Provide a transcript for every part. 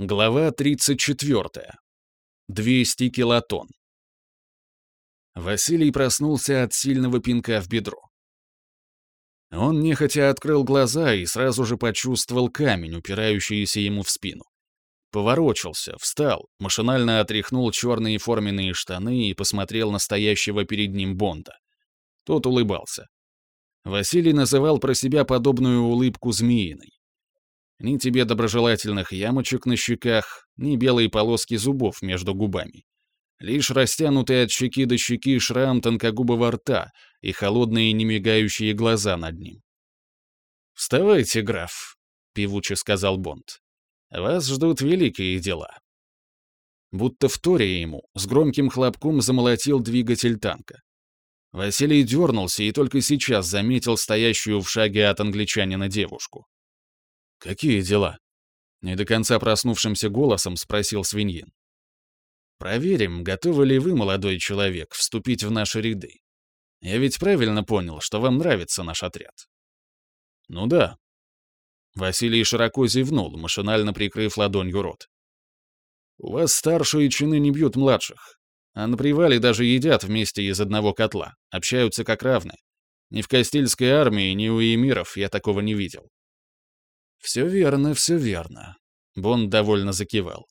Глава 34. 200 килотонн. Василий проснулся от сильного пинка в бедро. Он нехотя открыл глаза и сразу же почувствовал камень, упирающийся ему в спину. Поворочился, встал, машинально отряхнул черные форменные штаны и посмотрел на стоящего перед ним Бонда. Тот улыбался. Василий называл про себя подобную улыбку змеиной. Ни тебе доброжелательных ямочек на щеках, ни белой полоски зубов между губами. Лишь растянутый от щеки до щеки шрам тонкогубого рта и холодные немигающие глаза над ним. «Вставайте, граф», — певуче сказал Бонд. «Вас ждут великие дела». Будто вторя ему, с громким хлопком замолотил двигатель танка. Василий дернулся и только сейчас заметил стоящую в шаге от англичанина девушку. «Какие дела?» — не до конца проснувшимся голосом спросил свиньин. «Проверим, готовы ли вы, молодой человек, вступить в наши ряды. Я ведь правильно понял, что вам нравится наш отряд?» «Ну да». Василий широко зевнул, машинально прикрыв ладонью рот. «У вас старшие чины не бьют младших, а на привале даже едят вместе из одного котла, общаются как равны. Ни в Кастильской армии, ни у эмиров я такого не видел. «Все верно, все верно», — Бонд довольно закивал.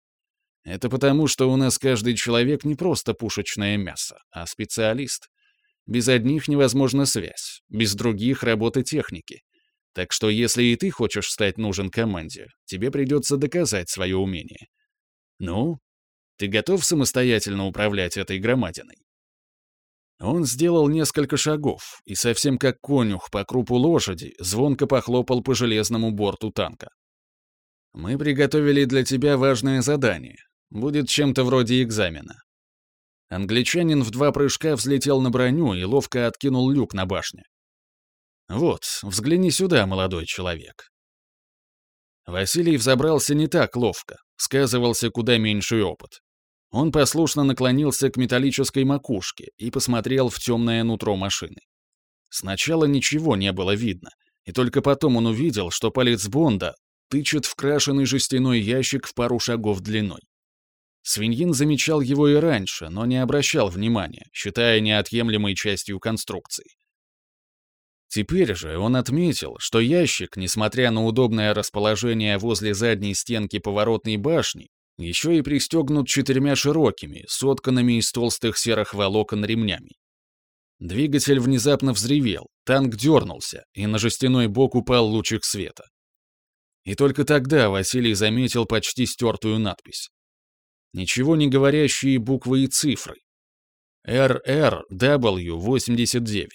«Это потому, что у нас каждый человек не просто пушечное мясо, а специалист. Без одних невозможна связь, без других — работа техники. Так что если и ты хочешь стать нужен команде, тебе придется доказать свое умение. Ну, ты готов самостоятельно управлять этой громадиной?» Он сделал несколько шагов и, совсем как конюх по крупу лошади, звонко похлопал по железному борту танка. «Мы приготовили для тебя важное задание. Будет чем-то вроде экзамена». Англичанин в два прыжка взлетел на броню и ловко откинул люк на башне. «Вот, взгляни сюда, молодой человек». Василий взобрался не так ловко, сказывался куда меньший опыт. Он послушно наклонился к металлической макушке и посмотрел в темное нутро машины. Сначала ничего не было видно, и только потом он увидел, что палец Бонда тычет в крашеный жестяной ящик в пару шагов длиной. Свиньин замечал его и раньше, но не обращал внимания, считая неотъемлемой частью конструкции. Теперь же он отметил, что ящик, несмотря на удобное расположение возле задней стенки поворотной башни, еще и пристегнут четырьмя широкими, сотканными из толстых серых волокон ремнями. Двигатель внезапно взревел, танк дернулся, и на жестяной бок упал лучик света. И только тогда Василий заметил почти стертую надпись. Ничего не говорящие буквы и цифры. RRW89.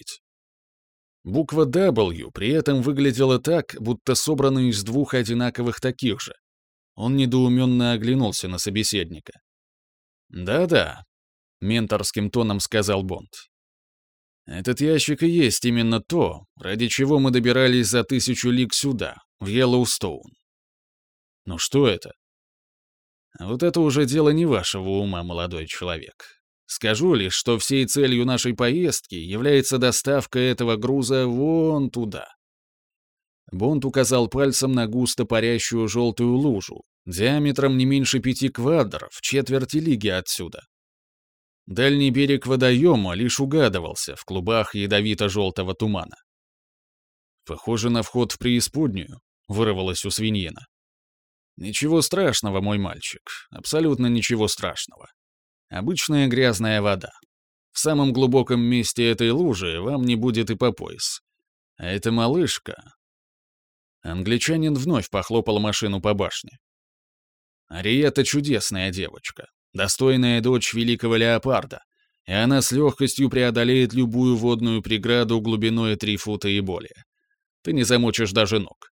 Буква W при этом выглядела так, будто собрана из двух одинаковых таких же, он недоуменно оглянулся на собеседника. «Да-да», — менторским тоном сказал Бонд. «Этот ящик и есть именно то, ради чего мы добирались за тысячу лиг сюда, в Йеллоустоун. Но что это?» «Вот это уже дело не вашего ума, молодой человек. Скажу лишь, что всей целью нашей поездки является доставка этого груза вон туда, Бонд указал пальцем на густо парящую желтую лужу, диаметром не меньше пяти квадров, четверти лиги отсюда. Дальний берег водоема лишь угадывался в клубах ядовито-желтого тумана. «Похоже на вход в преисподнюю», — вырвалось у свиньина. «Ничего страшного, мой мальчик, абсолютно ничего страшного. Обычная грязная вода. В самом глубоком месте этой лужи вам не будет и по пояс. А эта малышка, Англичанин вновь похлопал машину по башне. Ариета чудесная девочка, достойная дочь великого леопарда, и она с легкостью преодолеет любую водную преграду глубиной три фута и более. Ты не замочишь даже ног.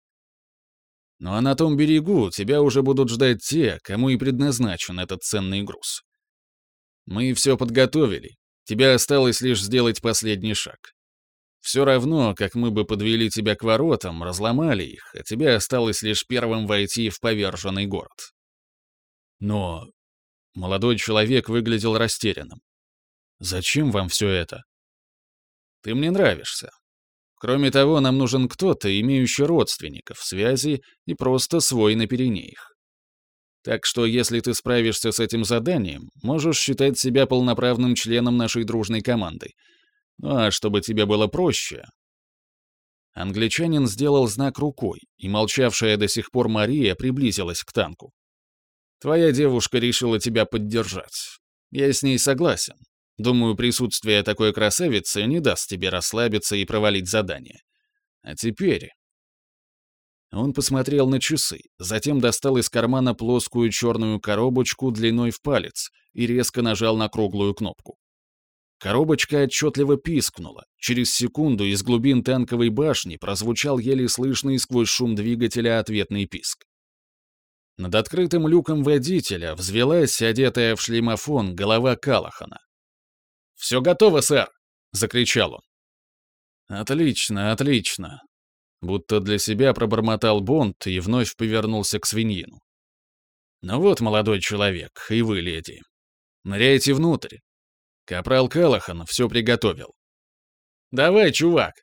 Ну а на том берегу тебя уже будут ждать те, кому и предназначен этот ценный груз. Мы все подготовили, тебе осталось лишь сделать последний шаг. Все равно, как мы бы подвели тебя к воротам, разломали их, а тебе осталось лишь первым войти в поверженный город. Но молодой человек выглядел растерянным. Зачем вам все это? Ты мне нравишься. Кроме того, нам нужен кто-то, имеющий родственников, связи и просто свой на Пиренеях. Так что если ты справишься с этим заданием, можешь считать себя полноправным членом нашей дружной команды. Ну а чтобы тебе было проще... Англичанин сделал знак рукой, и молчавшая до сих пор Мария приблизилась к танку. «Твоя девушка решила тебя поддержать. Я с ней согласен. Думаю, присутствие такой красавицы не даст тебе расслабиться и провалить задание. А теперь он посмотрел на часы, затем достал из кармана плоскую черную коробочку длиной в палец и резко нажал на круглую кнопку. Коробочка отчетливо пискнула. Через секунду из глубин танковой башни прозвучал еле слышный сквозь шум двигателя ответный писк. Над открытым люком водителя взвелась, одетая в шлемофон, голова Калахана. «Все готово, сэр!» — закричал он. «Отлично, отлично!» Будто для себя пробормотал Бонд и вновь повернулся к свиньину. «Ну вот, молодой человек, и вы, леди. Ныряйте внутрь. Капрал Калахан все приготовил». «Давай, чувак!»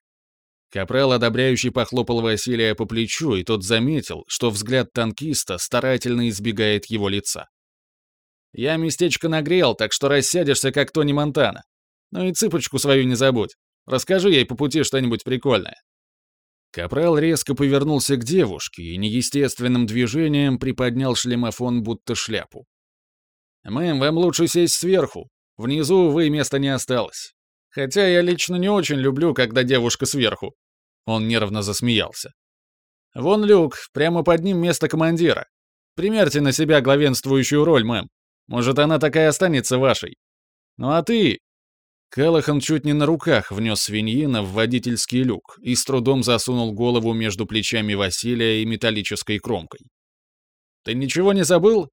Капрал, одобряющий, похлопал Василия по плечу, и тот заметил, что взгляд танкиста старательно избегает его лица. «Я местечко нагрел, так что рассядешься, как Тони Монтана. Ну и цыпочку свою не забудь. Расскажи ей по пути что-нибудь прикольное». Капрал резко повернулся к девушке и неестественным движением приподнял шлемофон будто шляпу. «Мэм, вам лучше сесть сверху. Внизу, увы, места не осталось. Хотя я лично не очень люблю, когда девушка сверху». Он нервно засмеялся. «Вон люк, прямо под ним место командира. Примерьте на себя главенствующую роль, мэм. Может, она такая останется вашей. Ну а ты, Калахан чуть не на руках внес свиньина в водительский люк и с трудом засунул голову между плечами Василия и металлической кромкой. «Ты ничего не забыл?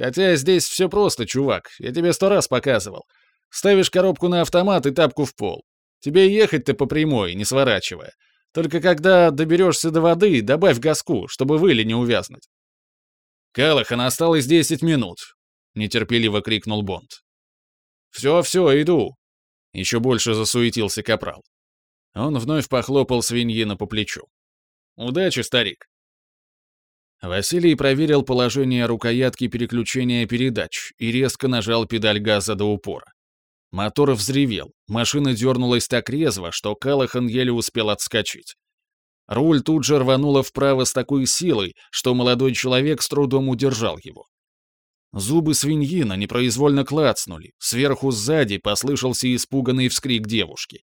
Хотя здесь все просто, чувак, я тебе сто раз показывал. Ставишь коробку на автомат и тапку в пол. Тебе ехать-то по прямой, не сворачивая. Только когда доберешься до воды, добавь газку, чтобы выли не увязнуть». «Калахан, осталось десять минут», — нетерпеливо крикнул Бонд. «Все-все, иду», еще больше засуетился капрал. Он вновь похлопал свиньина по плечу. «Удачи, старик!» Василий проверил положение рукоятки переключения передач и резко нажал педаль газа до упора. Мотор взревел, машина дернулась так резво, что Калахан еле успел отскочить. Руль тут же рвануло вправо с такой силой, что молодой человек с трудом удержал его. Зубы свиньина непроизвольно клацнули, сверху сзади послышался испуганный вскрик девушки.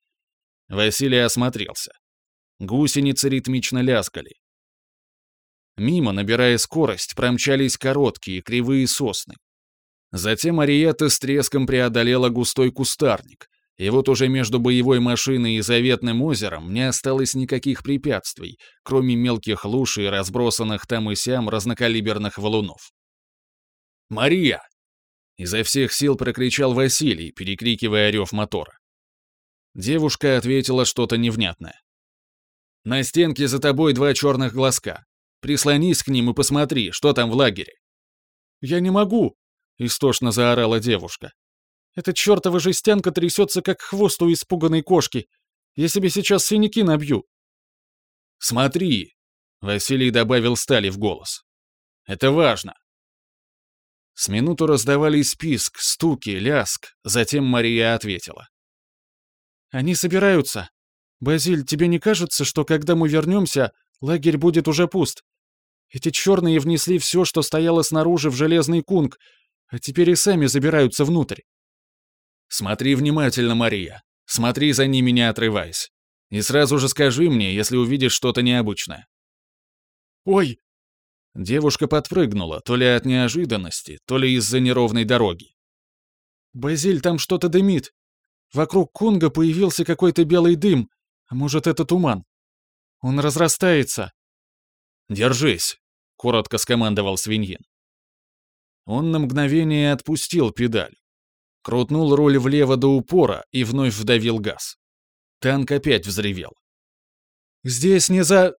Василий осмотрелся. Гусеницы ритмично лязгали. Мимо, набирая скорость, промчались короткие кривые сосны. Затем Ариета с треском преодолела густой кустарник, и вот уже между боевой машиной и заветным озером не осталось никаких препятствий, кроме мелких луж и разбросанных там и сям разнокалиберных валунов. Мария!» Изо всех сил прокричал Василий, перекрикивая рев мотора. Девушка ответила что-то невнятное. «На стенке за тобой два черных глазка. Прислонись к ним и посмотри, что там в лагере». «Я не могу!» — истошно заорала девушка. «Эта чертова жестянка трясется, как хвост у испуганной кошки. Я себе сейчас синяки набью». «Смотри!» — Василий добавил стали в голос. «Это важно. С минуту раздавались писк, стуки, ляск, затем Мария ответила. «Они собираются. Базиль, тебе не кажется, что когда мы вернемся, лагерь будет уже пуст? Эти черные внесли все, что стояло снаружи в железный кунг, а теперь и сами забираются внутрь». «Смотри внимательно, Мария. Смотри за ними, не отрываясь. И сразу же скажи мне, если увидишь что-то необычное». «Ой, Девушка подпрыгнула, то ли от неожиданности, то ли из-за неровной дороги. «Базиль, там что-то дымит. Вокруг Кунга появился какой-то белый дым, а может, это туман. Он разрастается». «Держись», — коротко скомандовал свиньин. Он на мгновение отпустил педаль. Крутнул руль влево до упора и вновь вдавил газ. Танк опять взревел. «Здесь не за...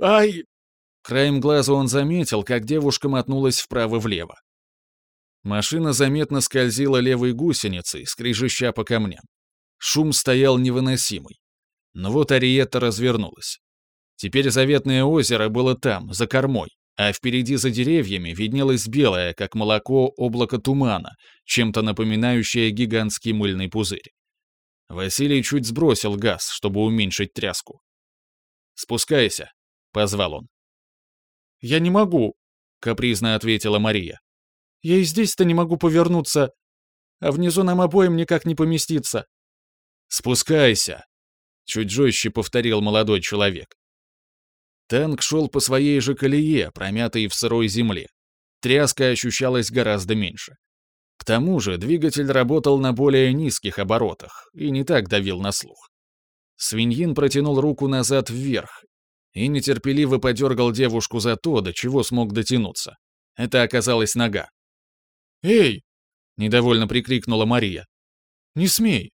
Ай!» Краем глаза он заметил, как девушка мотнулась вправо-влево. Машина заметно скользила левой гусеницей, скрежеща по камням. Шум стоял невыносимый. Но вот Ариетта развернулась. Теперь заветное озеро было там, за кормой, а впереди за деревьями виднелось белое, как молоко, облако тумана, чем-то напоминающее гигантский мыльный пузырь. Василий чуть сбросил газ, чтобы уменьшить тряску. «Спускайся», — позвал он. «Я не могу», — капризно ответила Мария. «Я и здесь-то не могу повернуться, а внизу нам обоим никак не поместиться». «Спускайся», — чуть жестче повторил молодой человек. Танк шел по своей же колее, промятой в сырой земле. Тряска ощущалась гораздо меньше. К тому же двигатель работал на более низких оборотах и не так давил на слух. Свиньин протянул руку назад вверх и нетерпеливо подергал девушку за то, до чего смог дотянуться. Это оказалась нога. «Эй!» — недовольно прикрикнула Мария. «Не смей!»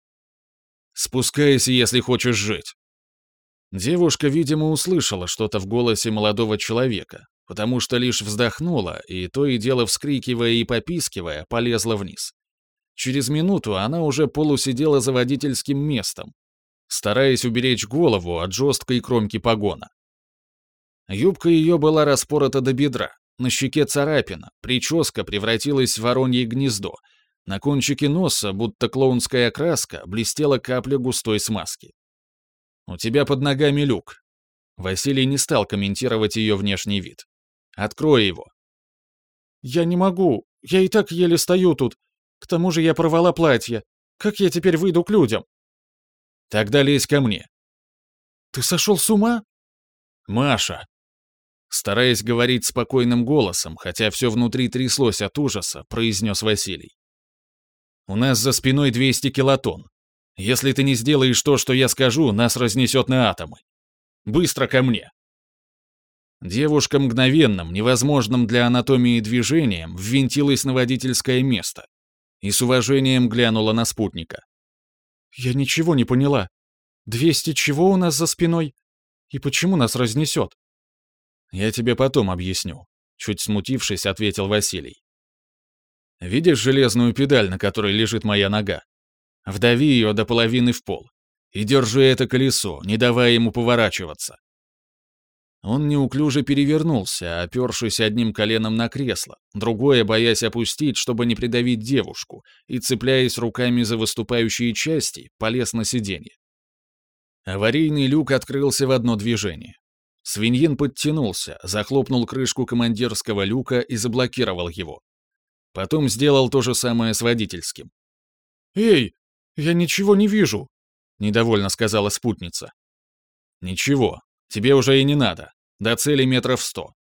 «Спускайся, если хочешь жить!» Девушка, видимо, услышала что-то в голосе молодого человека, потому что лишь вздохнула и, то и дело вскрикивая и попискивая, полезла вниз. Через минуту она уже полусидела за водительским местом, стараясь уберечь голову от жесткой кромки погона. Юбка ее была распорота до бедра, на щеке царапина, прическа превратилась в воронье гнездо, на кончике носа, будто клоунская краска, блестела капля густой смазки. «У тебя под ногами люк». Василий не стал комментировать ее внешний вид. Открой его». «Я не могу. Я и так еле стою тут. К тому же я порвала платье. Как я теперь выйду к людям?» «Тогда лезь ко мне». «Ты сошел с ума?» «Маша!» Стараясь говорить спокойным голосом, хотя все внутри тряслось от ужаса, произнес Василий. «У нас за спиной 200 килотонн. Если ты не сделаешь то, что я скажу, нас разнесет на атомы. Быстро ко мне!» Девушка мгновенным, невозможным для анатомии движением ввинтилась на водительское место и с уважением глянула на спутника. «Я ничего не поняла. Двести чего у нас за спиной? И почему нас разнесет?» «Я тебе потом объясню», — чуть смутившись, ответил Василий. «Видишь железную педаль, на которой лежит моя нога? Вдави ее до половины в пол и держи это колесо, не давая ему поворачиваться. Он неуклюже перевернулся, опершись одним коленом на кресло, другое боясь опустить, чтобы не придавить девушку, и, цепляясь руками за выступающие части, полез на сиденье. Аварийный люк открылся в одно движение. Свиньин подтянулся, захлопнул крышку командирского люка и заблокировал его. Потом сделал то же самое с водительским. «Эй, я ничего не вижу», — недовольно сказала спутница. «Ничего, Тебе уже и не надо. До цели метров сто».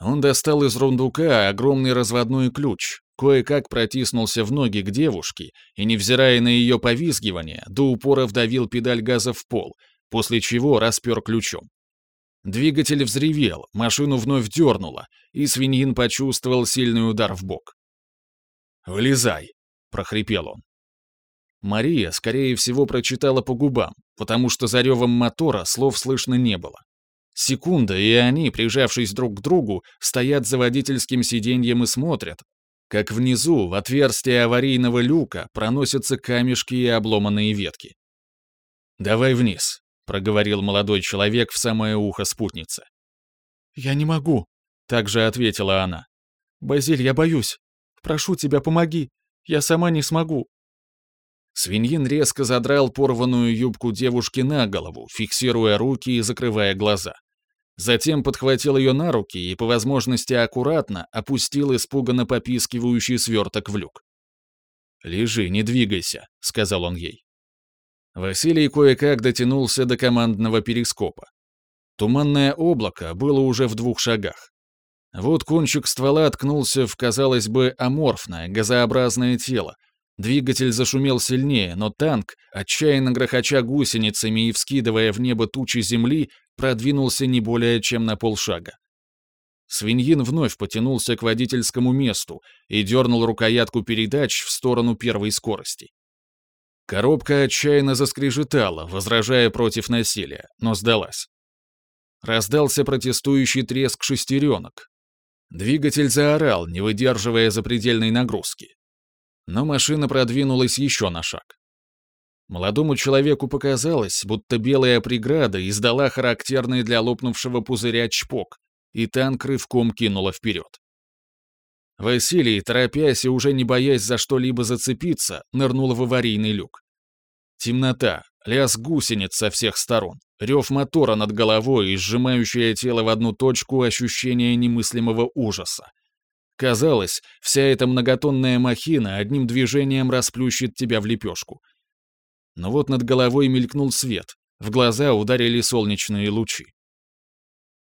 Он достал из рундука огромный разводной ключ, кое-как протиснулся в ноги к девушке и, невзирая на ее повизгивание, до упора вдавил педаль газа в пол, после чего распер ключом. Двигатель взревел, машину вновь дернуло, и свиньин почувствовал сильный удар в бок. «Вылезай!» — прохрипел он. Мария, скорее всего, прочитала по губам, потому что за ревом мотора слов слышно не было. Секунда, и они, прижавшись друг к другу, стоят за водительским сиденьем и смотрят, как внизу, в отверстие аварийного люка, проносятся камешки и обломанные ветки. «Давай вниз», — проговорил молодой человек в самое ухо спутницы. «Я не могу», — также ответила она. «Базиль, я боюсь. Прошу тебя, помоги. Я сама не смогу. Свиньин резко задрал порванную юбку девушки на голову, фиксируя руки и закрывая глаза. Затем подхватил ее на руки и, по возможности аккуратно, опустил испуганно попискивающий сверток в люк. «Лежи, не двигайся», — сказал он ей. Василий кое-как дотянулся до командного перископа. Туманное облако было уже в двух шагах. Вот кончик ствола ткнулся в, казалось бы, аморфное, газообразное тело, Двигатель зашумел сильнее, но танк, отчаянно грохоча гусеницами и вскидывая в небо тучи земли, продвинулся не более чем на полшага. Свиньин вновь потянулся к водительскому месту и дернул рукоятку передач в сторону первой скорости. Коробка отчаянно заскрежетала, возражая против насилия, но сдалась. Раздался протестующий треск шестеренок. Двигатель заорал, не выдерживая запредельной нагрузки но машина продвинулась еще на шаг. Молодому человеку показалось, будто белая преграда издала характерный для лопнувшего пузыря чпок, и танк рывком кинуло вперед. Василий, торопясь и уже не боясь за что-либо зацепиться, нырнул в аварийный люк. Темнота, лязг гусениц со всех сторон, рев мотора над головой и сжимающее тело в одну точку ощущение немыслимого ужаса. Казалось, вся эта многотонная махина одним движением расплющит тебя в лепешку. Но вот над головой мелькнул свет, в глаза ударили солнечные лучи.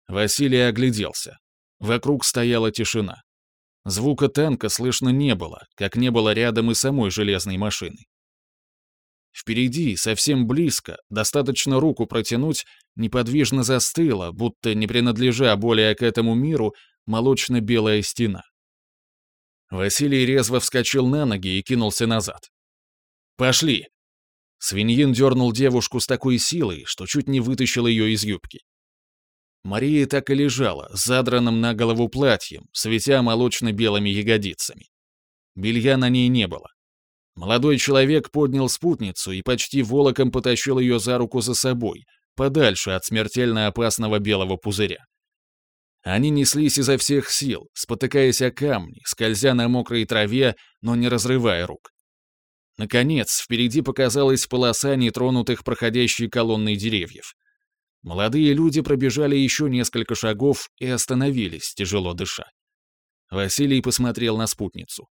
Василий огляделся. Вокруг стояла тишина. Звука танка слышно не было, как не было рядом и самой железной машины. Впереди, совсем близко, достаточно руку протянуть, неподвижно застыла, будто не принадлежа более к этому миру, молочно-белая стена. Василий резво вскочил на ноги и кинулся назад. «Пошли!» Свиньин дернул девушку с такой силой, что чуть не вытащил ее из юбки. Мария так и лежала, задранным на голову платьем, светя молочно-белыми ягодицами. Белья на ней не было. Молодой человек поднял спутницу и почти волоком потащил ее за руку за собой, подальше от смертельно опасного белого пузыря. Они неслись изо всех сил, спотыкаясь о камни, скользя на мокрой траве, но не разрывая рук. Наконец, впереди показалась полоса нетронутых проходящей колонной деревьев. Молодые люди пробежали еще несколько шагов и остановились, тяжело дыша. Василий посмотрел на спутницу.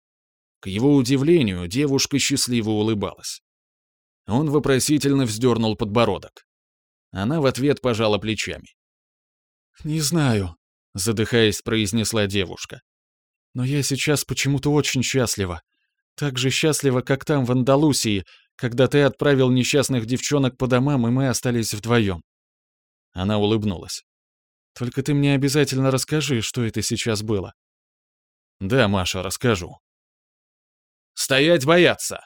К его удивлению, девушка счастливо улыбалась. Он вопросительно вздернул подбородок. Она в ответ пожала плечами. «Не знаю», — задыхаясь, произнесла девушка. «Но я сейчас почему-то очень счастлива. Так же счастлива, как там, в Андалусии, когда ты отправил несчастных девчонок по домам, и мы остались вдвоем». Она улыбнулась. «Только ты мне обязательно расскажи, что это сейчас было». «Да, Маша, расскажу». «Стоять бояться!»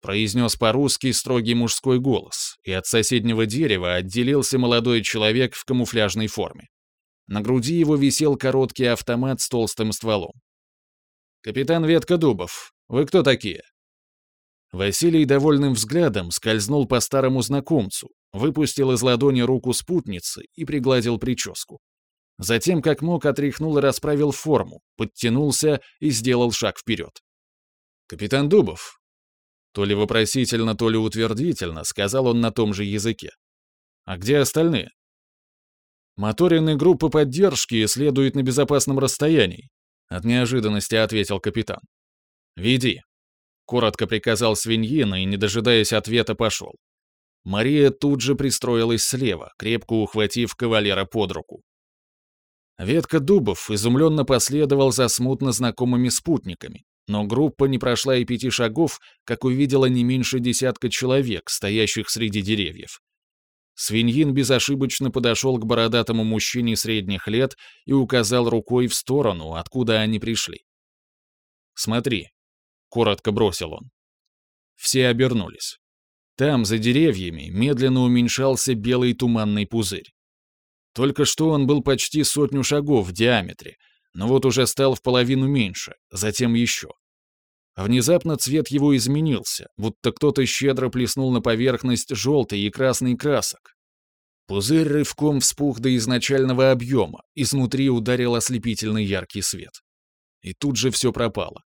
произнес по-русски строгий мужской голос, и от соседнего дерева отделился молодой человек в камуфляжной форме. На груди его висел короткий автомат с толстым стволом. «Капитан Ветка Дубов, вы кто такие?» Василий довольным взглядом скользнул по старому знакомцу, выпустил из ладони руку спутницы и пригладил прическу. Затем, как мог, отряхнул и расправил форму, подтянулся и сделал шаг вперед. «Капитан Дубов!» То ли вопросительно, то ли утвердительно, сказал он на том же языке. «А где остальные?» «Моторины группы поддержки следуют на безопасном расстоянии», от неожиданности ответил капитан. «Веди», Коротко приказал свиньина и, не дожидаясь ответа, пошел. Мария тут же пристроилась слева, крепко ухватив кавалера под руку. Ветка дубов изумленно последовал за смутно знакомыми спутниками, но группа не прошла и пяти шагов, как увидела не меньше десятка человек, стоящих среди деревьев. Свиньин безошибочно подошел к бородатому мужчине средних лет и указал рукой в сторону, откуда они пришли. «Смотри, коротко бросил он. Все обернулись. Там, за деревьями, медленно уменьшался белый туманный пузырь. Только что он был почти сотню шагов в диаметре, но вот уже стал в половину меньше, затем еще. Внезапно цвет его изменился, будто кто-то щедро плеснул на поверхность желтый и красный красок. Пузырь рывком вспух до изначального объема, изнутри ударил ослепительный яркий свет. И тут же все пропало.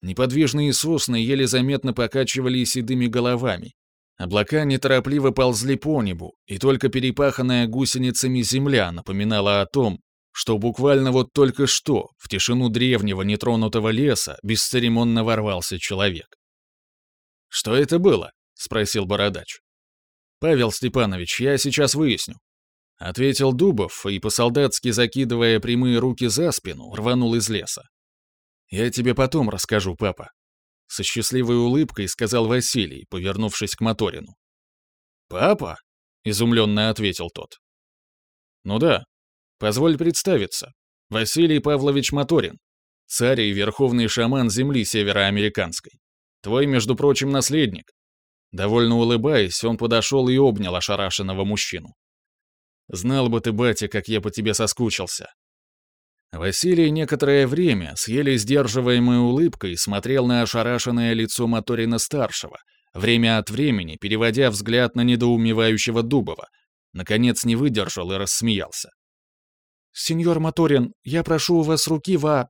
Неподвижные сосны еле заметно покачивали седыми головами. Облака неторопливо ползли по небу, и только перепаханная гусеницами земля напоминала о том, что буквально вот только что в тишину древнего нетронутого леса бесцеремонно ворвался человек. «Что это было?» — спросил Бородач. «Павел Степанович, я сейчас выясню», — ответил Дубов и, по-солдатски закидывая прямые руки за спину, рванул из леса. «Я тебе потом расскажу, папа», — со счастливой улыбкой сказал Василий, повернувшись к Моторину. «Папа?» — изумленно ответил тот. «Ну да. Позволь представиться. Василий Павлович Моторин, царь и верховный шаман земли североамериканской. Твой, между прочим, наследник». Довольно улыбаясь, он подошел и обнял ошарашенного мужчину. «Знал бы ты, батя, как я по тебе соскучился», Василий некоторое время с еле сдерживаемой улыбкой смотрел на ошарашенное лицо Моторина-старшего, время от времени переводя взгляд на недоумевающего Дубова, наконец не выдержал и рассмеялся. «Сеньор Моторин, я прошу у вас руки во...»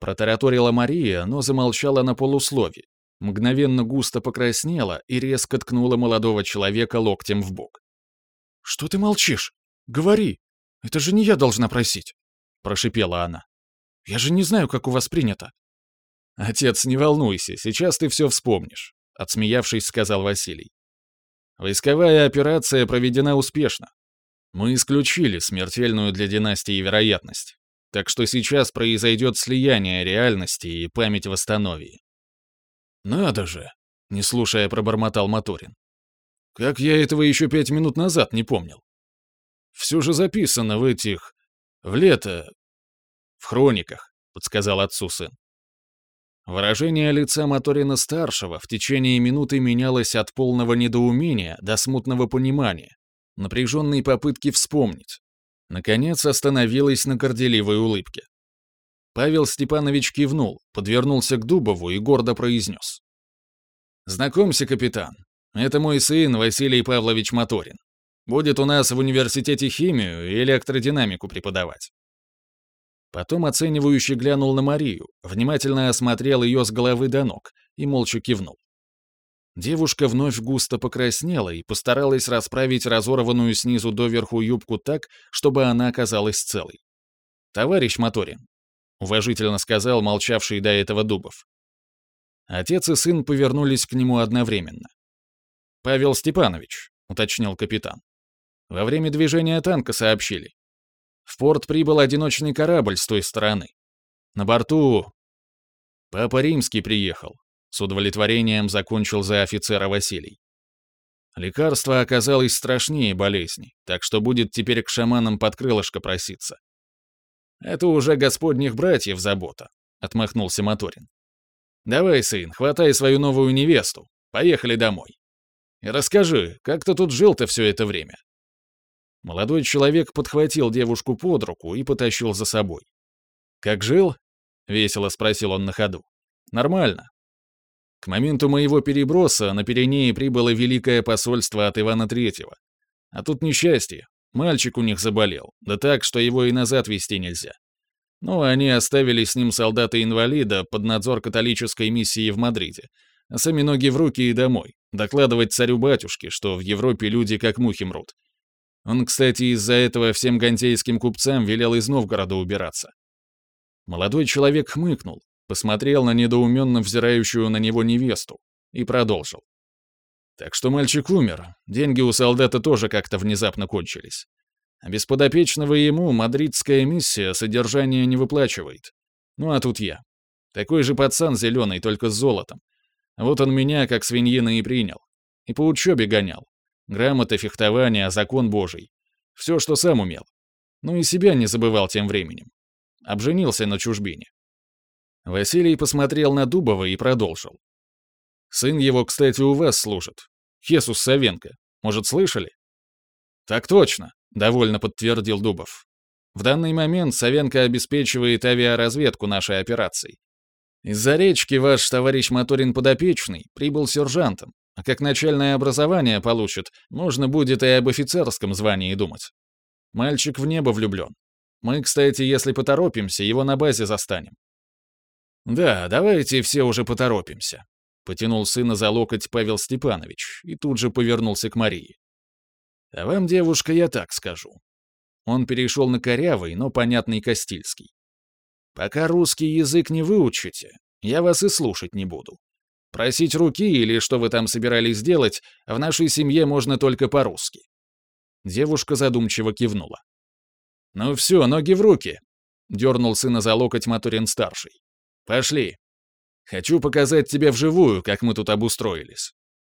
Протараторила Мария, но замолчала на полуслове. Мгновенно густо покраснела и резко ткнула молодого человека локтем в бок. «Что ты молчишь? Говори! Это же не я должна просить!» Прошипела она. «Я же не знаю, как у вас принято!» «Отец, не волнуйся, сейчас ты все вспомнишь», — отсмеявшись, сказал Василий. «Войсковая операция проведена успешно. Мы исключили смертельную для династии вероятность. Так что сейчас произойдет слияние реальности и память восстановии. «Надо же!» — не слушая, пробормотал Моторин. «Как я этого еще пять минут назад не помнил? Все же записано в этих... в лето... в хрониках», — подсказал отцу сын. Выражение лица Моторина-старшего в течение минуты менялось от полного недоумения до смутного понимания, напряженной попытки вспомнить. Наконец остановилась на горделивой улыбке. Павел Степанович кивнул, подвернулся к Дубову и гордо произнес. «Знакомься, капитан. Это мой сын Василий Павлович Моторин. Будет у нас в университете химию и электродинамику преподавать». Потом оценивающе глянул на Марию, внимательно осмотрел ее с головы до ног и молча кивнул. Девушка вновь густо покраснела и постаралась расправить разорванную снизу доверху юбку так, чтобы она оказалась целой. «Товарищ Моторин», — уважительно сказал молчавший до этого Дубов. Отец и сын повернулись к нему одновременно. «Павел Степанович», — уточнил капитан. «Во время движения танка сообщили. В порт прибыл одиночный корабль с той стороны. На борту... Папа Римский приехал, с удовлетворением закончил за офицера Василий. Лекарство оказалось страшнее болезни, так что будет теперь к шаманам под крылышко проситься. Это уже господних братьев забота, отмахнулся Моторин. Давай, сын, хватай свою новую невесту. Поехали домой. И расскажи, как ты тут жил-то все это время? Молодой человек подхватил девушку под руку и потащил за собой. «Как жил?» — весело спросил он на ходу. «Нормально. К моменту моего переброса на Пиренеи прибыло великое посольство от Ивана Третьего. А тут несчастье. Мальчик у них заболел, да так, что его и назад вести нельзя. Ну, они оставили с ним солдата-инвалида под надзор католической миссии в Мадриде, а сами ноги в руки и домой, докладывать царю-батюшке, что в Европе люди как мухи мрут. Он, кстати, из-за этого всем гантейским купцам велел из Новгорода убираться. Молодой человек хмыкнул, посмотрел на недоуменно взирающую на него невесту и продолжил. Так что мальчик умер, деньги у солдата тоже как-то внезапно кончились. А без подопечного ему мадридская миссия содержание не выплачивает. Ну а тут я. Такой же пацан зеленый, только с золотом. Вот он меня, как свиньина, и принял. И по учебе гонял. Грамота, фехтование, закон божий. Все, что сам умел. Ну и себя не забывал тем временем. Обженился на чужбине. Василий посмотрел на Дубова и продолжил. «Сын его, кстати, у вас служит. Хесус Савенко. Может, слышали?» «Так точно», — довольно подтвердил Дубов. «В данный момент Савенко обеспечивает авиаразведку нашей операции. Из-за речки ваш товарищ Моторин подопечный прибыл сержантом, а как начальное образование получит, можно будет и об офицерском звании думать. Мальчик в небо влюблен. Мы, кстати, если поторопимся, его на базе застанем. «Да, давайте все уже поторопимся», — потянул сына за локоть Павел Степанович и тут же повернулся к Марии. «А вам, девушка, я так скажу». Он перешел на корявый, но понятный Костильский. «Пока русский язык не выучите, я вас и слушать не буду. Просить руки или что вы там собирались делать, в нашей семье можно только по-русски». Девушка задумчиво кивнула. «Ну все, ноги в руки», — дернул сына за локоть Матурин-старший. Пошли. Хочу показать тебе вживую, как мы тут обустроились.